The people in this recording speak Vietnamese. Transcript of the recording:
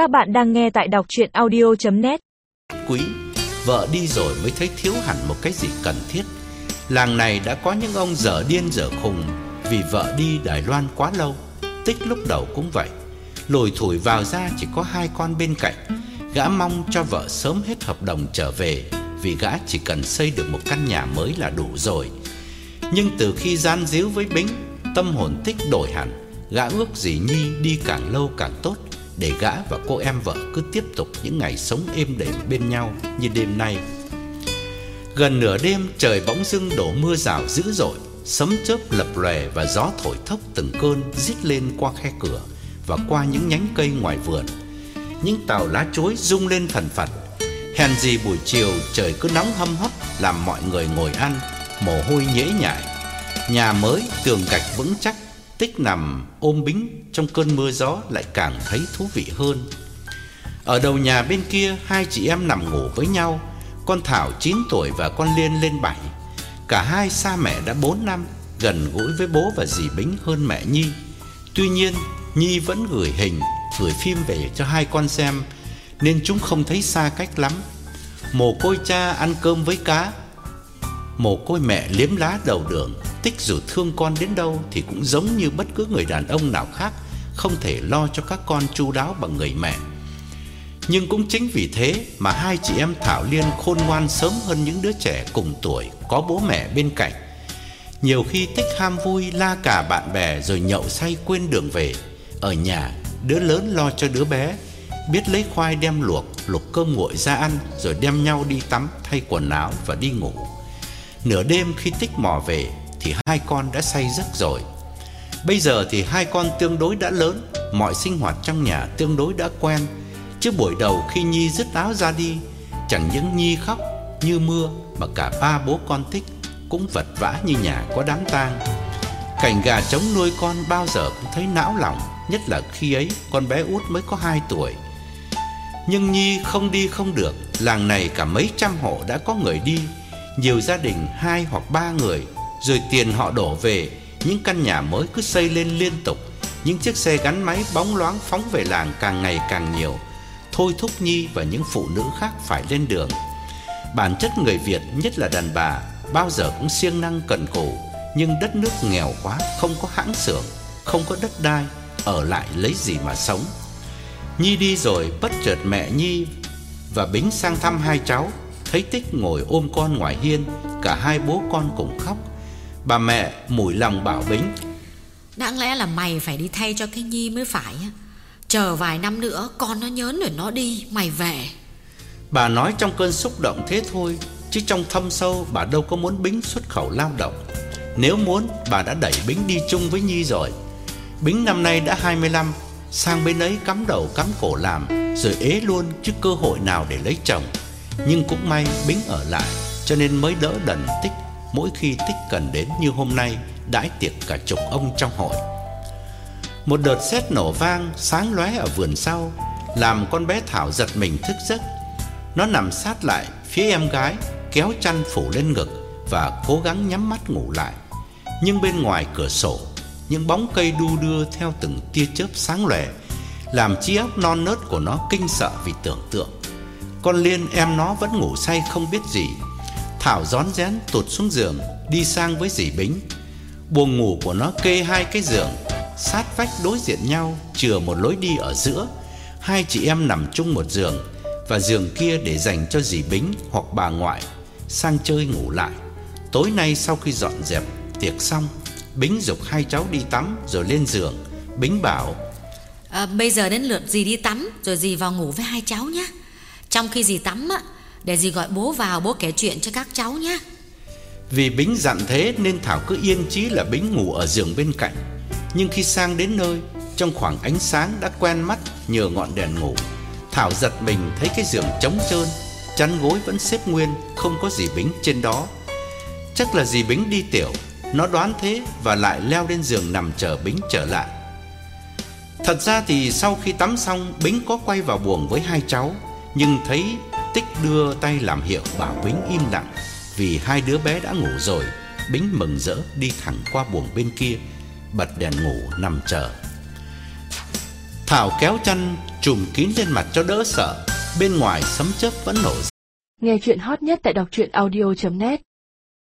Các bạn đang nghe tại đọc chuyện audio.net Quý, vợ đi rồi mới thấy thiếu hẳn một cái gì cần thiết. Làng này đã có những ông dở điên dở khùng vì vợ đi Đài Loan quá lâu. Tích lúc đầu cũng vậy. lồi thủi vào ra chỉ có hai con bên cạnh. Gã mong cho vợ sớm hết hợp đồng trở về vì gã chỉ cần xây được một căn nhà mới là đủ rồi. Nhưng từ khi gian díu với Bính, tâm hồn Tích đổi hẳn. Gã ước gì Nhi đi càng lâu càng tốt để gã và cô em vợ cứ tiếp tục những ngày sống êm đềm bên nhau như đêm nay. Gần nửa đêm trời bỗng dưng đổ mưa rào dữ dội, sấm chớp lập lòe và gió thổi thốc từng cơn rít lên qua khe cửa và qua những nhánh cây ngoài vườn. Những tàu lá chuối rung lên thần phật. Hèn gì buổi chiều trời cứ nóng hâm hấp làm mọi người ngồi ăn, mồ hôi nhễ nhại. Nhà mới tường gạch vững chắc Tích nằm ôm bính trong cơn mưa gió lại càng thấy thú vị hơn. Ở đầu nhà bên kia hai chị em nằm ngủ với nhau, con Thảo 9 tuổi và con Liên lên 7. Cả hai xa mẹ đã 4 năm, gần gũi với bố và dì Bính hơn mẹ Nhi. Tuy nhiên, Nhi vẫn gửi hình, gửi phim về cho hai con xem nên chúng không thấy xa cách lắm. Mồ côi cha ăn cơm với cá, mồ côi mẹ liếm lá đầu đường Tích dù thương con đến đâu thì cũng giống như bất cứ người đàn ông nào khác không thể lo cho các con chu đáo bằng người mẹ. Nhưng cũng chính vì thế mà hai chị em Thảo Liên khôn ngoan sớm hơn những đứa trẻ cùng tuổi có bố mẹ bên cạnh. Nhiều khi Tích ham vui la cả bạn bè rồi nhậu say quên đường về. Ở nhà, đứa lớn lo cho đứa bé, biết lấy khoai đem luộc, luộc cơm nguội ra ăn rồi đem nhau đi tắm, thay quần áo và đi ngủ. Nửa đêm khi Tích mò về, thì hai con đã say giấc rồi. Bây giờ thì hai con tương đối đã lớn, mọi sinh hoạt trong nhà tương đối đã quen. Chứ buổi đầu khi Nhi dứt áo ra đi, chẳng những Nhi khóc như mưa mà cả ba bố con thích cũng vật vã như nhà có đám tang. Cảnh gà trống nuôi con bao giờ cũng thấy não lòng, nhất là khi ấy con bé út mới có 2 tuổi. Nhưng Nhi không đi không được, làng này cả mấy trăm hộ đã có người đi, nhiều gia đình hai hoặc ba người rồi tiền họ đổ về, những căn nhà mới cứ xây lên liên tục, những chiếc xe gắn máy bóng loáng phóng về làng càng ngày càng nhiều. Thôi Thúc Nhi và những phụ nữ khác phải lên đường. Bản chất người Việt, nhất là đàn bà, bao giờ cũng siêng năng cần cù, nhưng đất nước nghèo quá, không có hãng xưởng, không có đất đai, ở lại lấy gì mà sống. Nhi đi rồi, bất chợt mẹ Nhi và Bính sang thăm hai cháu, thấy Tích ngồi ôm con ngoài hiên, cả hai bố con cùng khóc. Bà mẹ mủi lòng bảo Bính. Đáng lẽ là mày phải đi thay cho cái Nhi mới phải Chờ vài năm nữa con nó nhớn rồi nó đi Mày về. Bà nói trong cơn xúc động thế thôi Chứ trong thâm sâu bà đâu có muốn Bính xuất khẩu lao động. Nếu muốn bà đã đẩy Bính đi chung với Nhi rồi. Bính năm nay đã 25 Sang bên ấy cắm đầu cắm cổ làm Rồi ế luôn chứ cơ hội nào để lấy chồng. Nhưng cũng may Bính ở lại Cho nên mới đỡ đần tích mỗi khi tích cần đến như hôm nay đãi tiệc cả chục ông trong hội. Một đợt sét nổ vang sáng lóe ở vườn sau, làm con bé Thảo giật mình thức giấc. Nó nằm sát lại phía em gái, kéo chăn phủ lên ngực và cố gắng nhắm mắt ngủ lại. Nhưng bên ngoài cửa sổ, những bóng cây đu đưa theo từng tia chớp sáng lòe, làm trí óc non nớt của nó kinh sợ vì tưởng tượng. Con Liên em nó vẫn ngủ say không biết gì Thảo rón rén tụt xuống giường Đi sang với dì Bính. Buồng ngủ của nó kê hai cái giường Sát vách đối diện nhau Chừa một lối đi ở giữa. Hai chị em nằm chung một giường Và giường kia để dành cho dì Bính Hoặc bà ngoại Sang chơi ngủ lại. Tối nay sau khi dọn dẹp tiệc xong Bính dục hai cháu đi tắm Rồi lên giường. Bính bảo à, Bây giờ đến lượt dì đi tắm Rồi dì vào ngủ với hai cháu nhé Trong khi dì tắm á để dì gọi bố vào, bố kể chuyện cho các cháu nhé. Vì Bính dặn thế nên Thảo cứ yên chí là Bính ngủ ở giường bên cạnh. Nhưng khi sang đến nơi, Trong khoảng ánh sáng đã quen mắt nhờ ngọn đèn ngủ. Thảo giật mình thấy cái giường trống trơn, Chăn gối vẫn xếp nguyên, Không có gì Bính trên đó. Chắc là dì Bính đi tiểu, Nó đoán thế và lại leo lên giường nằm chờ Bính trở lại. Thật ra thì sau khi tắm xong, Bính có quay vào buồng với hai cháu, Nhưng thấy Tích đưa tay làm hiệu bảo Bính im lặng Vì hai đứa bé đã ngủ rồi. Bính mừng rỡ đi thẳng qua buồng bên kia, Bật đèn ngủ nằm chờ. Thảo kéo chăn Trùm kín lên mặt cho đỡ sợ. Bên ngoài sấm chớp vẫn nổ Nghe chuyện hot nhất tại đọc truyện audio.net